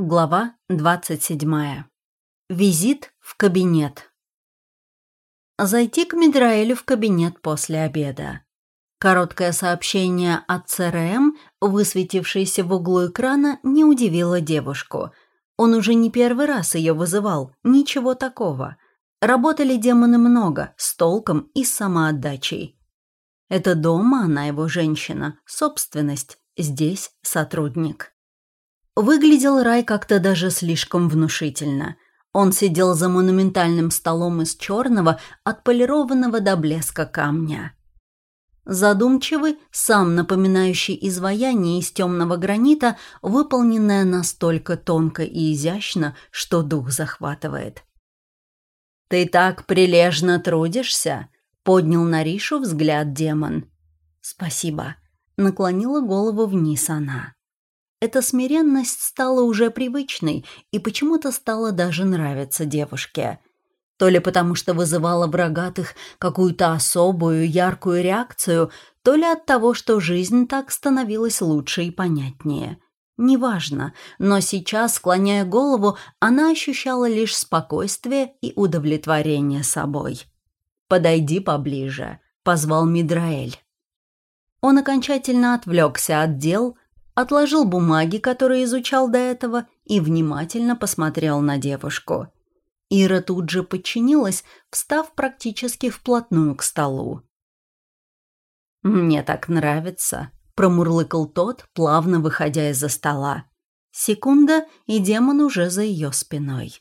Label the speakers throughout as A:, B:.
A: Глава 27. Визит в кабинет. Зайти к Мидраэлю в кабинет после обеда. Короткое сообщение от ЦРМ, высветившееся в углу экрана, не удивило девушку. Он уже не первый раз ее вызывал, ничего такого. Работали демоны много, с толком и с самоотдачей. Это дома она его женщина, собственность, здесь сотрудник. Выглядел рай как-то даже слишком внушительно. Он сидел за монументальным столом из черного, отполированного до блеска камня. Задумчивый, сам напоминающий изваяние из темного гранита, выполненное настолько тонко и изящно, что дух захватывает. «Ты так прилежно трудишься?» — поднял на Ришу взгляд демон. «Спасибо», — наклонила голову вниз она. Эта смиренность стала уже привычной и почему-то стала даже нравиться девушке. То ли потому, что вызывала в рогатых какую-то особую, яркую реакцию, то ли от того, что жизнь так становилась лучше и понятнее. Неважно, но сейчас, склоняя голову, она ощущала лишь спокойствие и удовлетворение собой. «Подойди поближе», — позвал Мидраэль. Он окончательно отвлекся от дел, отложил бумаги, которые изучал до этого, и внимательно посмотрел на девушку. Ира тут же подчинилась, встав практически вплотную к столу. «Мне так нравится», — промурлыкал тот, плавно выходя из-за стола. Секунда, и демон уже за ее спиной.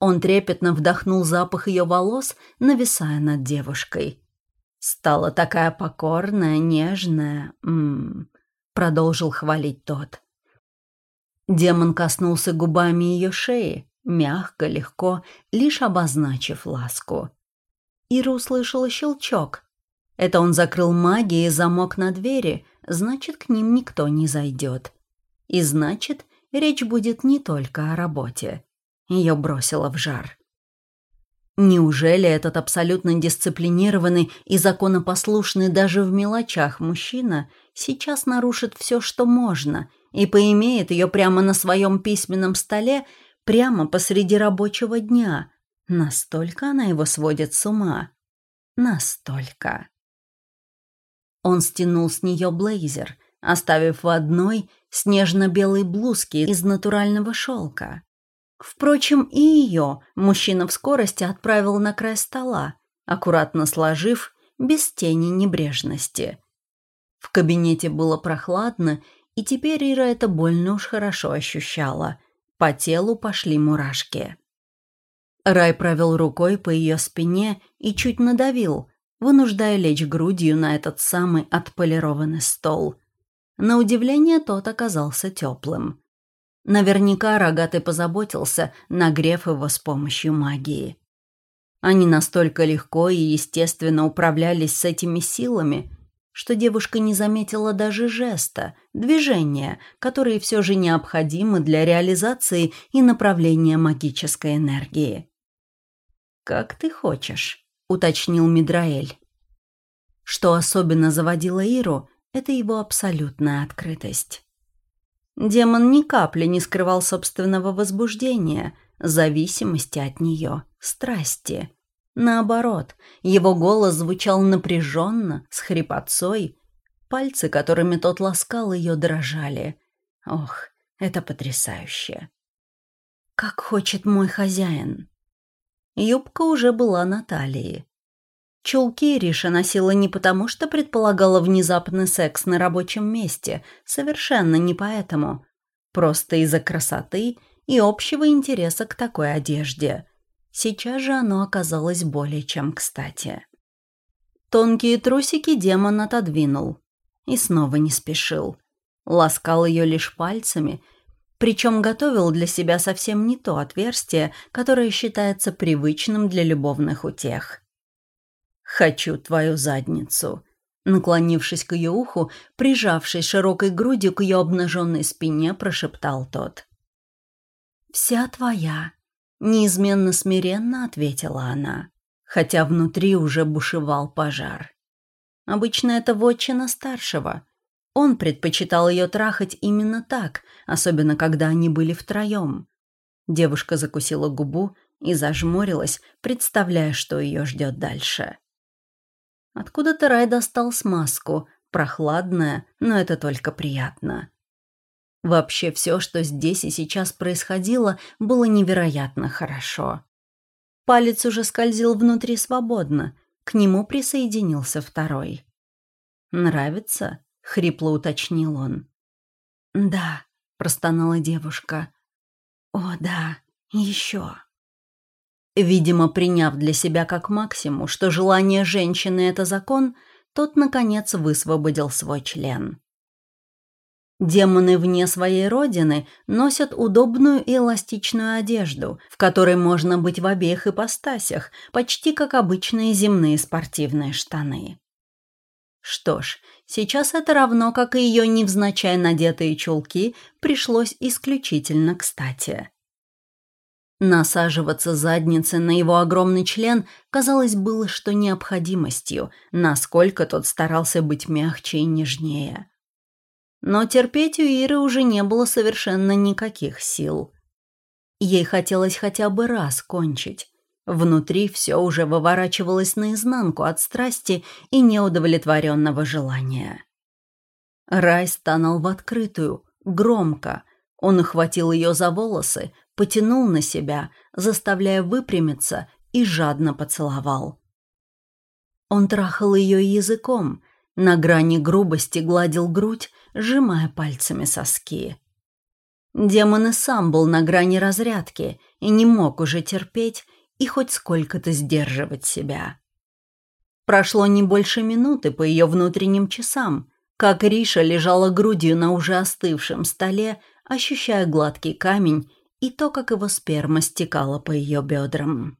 A: Он трепетно вдохнул запах ее волос, нависая над девушкой. Стала такая покорная, нежная. М -м, продолжил хвалить тот. Демон коснулся губами ее шеи, мягко, легко, лишь обозначив ласку. Ира услышала щелчок. Это он закрыл магией замок на двери, значит, к ним никто не зайдет. И значит, речь будет не только о работе. Ее бросило в жар. Неужели этот абсолютно дисциплинированный и законопослушный даже в мелочах мужчина сейчас нарушит все, что можно, и поимеет ее прямо на своем письменном столе, прямо посреди рабочего дня? Настолько она его сводит с ума. Настолько. Он стянул с нее блейзер, оставив в одной снежно-белой блузке из натурального шелка. Впрочем, и ее мужчина в скорости отправил на край стола, аккуратно сложив, без тени небрежности. В кабинете было прохладно, и теперь Ира это больно уж хорошо ощущала. По телу пошли мурашки. Рай провел рукой по ее спине и чуть надавил, вынуждая лечь грудью на этот самый отполированный стол. На удивление тот оказался теплым. Наверняка Рогатый позаботился, нагрев его с помощью магии. Они настолько легко и естественно управлялись с этими силами, что девушка не заметила даже жеста, движения, которые все же необходимы для реализации и направления магической энергии. «Как ты хочешь», — уточнил Мидраэль. Что особенно заводило Иру, это его абсолютная открытость. Демон ни капли не скрывал собственного возбуждения, зависимости от нее, страсти. Наоборот, его голос звучал напряженно, с хрипотцой. Пальцы, которыми тот ласкал ее, дрожали. Ох, это потрясающе. «Как хочет мой хозяин». Юбка уже была на талии. Чулки Риша носила не потому, что предполагала внезапный секс на рабочем месте, совершенно не поэтому. Просто из-за красоты и общего интереса к такой одежде. Сейчас же оно оказалось более чем кстати. Тонкие трусики демон отодвинул. И снова не спешил. Ласкал ее лишь пальцами, причем готовил для себя совсем не то отверстие, которое считается привычным для любовных утех. «Хочу твою задницу», Наклонившись к ее уху, прижавшись широкой грудью к ее обнаженной спине, прошептал тот. «Вся твоя», — неизменно смиренно ответила она, хотя внутри уже бушевал пожар. Обычно это вотчина старшего. Он предпочитал ее трахать именно так, особенно когда они были втроем. Девушка закусила губу и зажмурилась, представляя, что ее ждет дальше. Откуда-то Рай достал смазку, прохладная, но это только приятно. Вообще все, что здесь и сейчас происходило, было невероятно хорошо. Палец уже скользил внутри свободно, к нему присоединился второй. «Нравится?» — хрипло уточнил он. «Да», — простонала девушка. «О, да, еще». Видимо, приняв для себя как максимум, что желание женщины — это закон, тот, наконец, высвободил свой член. Демоны вне своей родины носят удобную и эластичную одежду, в которой можно быть в обеих ипостасях, почти как обычные земные спортивные штаны. Что ж, сейчас это равно, как и ее невзначай надетые чулки, пришлось исключительно кстати. Насаживаться задницей на его огромный член, казалось, было что необходимостью, насколько тот старался быть мягче и нежнее. Но терпеть у Иры уже не было совершенно никаких сил. Ей хотелось хотя бы раз кончить. Внутри все уже выворачивалось наизнанку от страсти и неудовлетворенного желания. Рай стонал в открытую, громко. Он охватил ее за волосы, потянул на себя, заставляя выпрямиться и жадно поцеловал. Он трахал ее языком, на грани грубости гладил грудь, сжимая пальцами соски. Демон и сам был на грани разрядки и не мог уже терпеть и хоть сколько-то сдерживать себя. Прошло не больше минуты по ее внутренним часам, как Риша лежала грудью на уже остывшем столе, ощущая гладкий камень и то, как его сперма стекала по ее бедрам.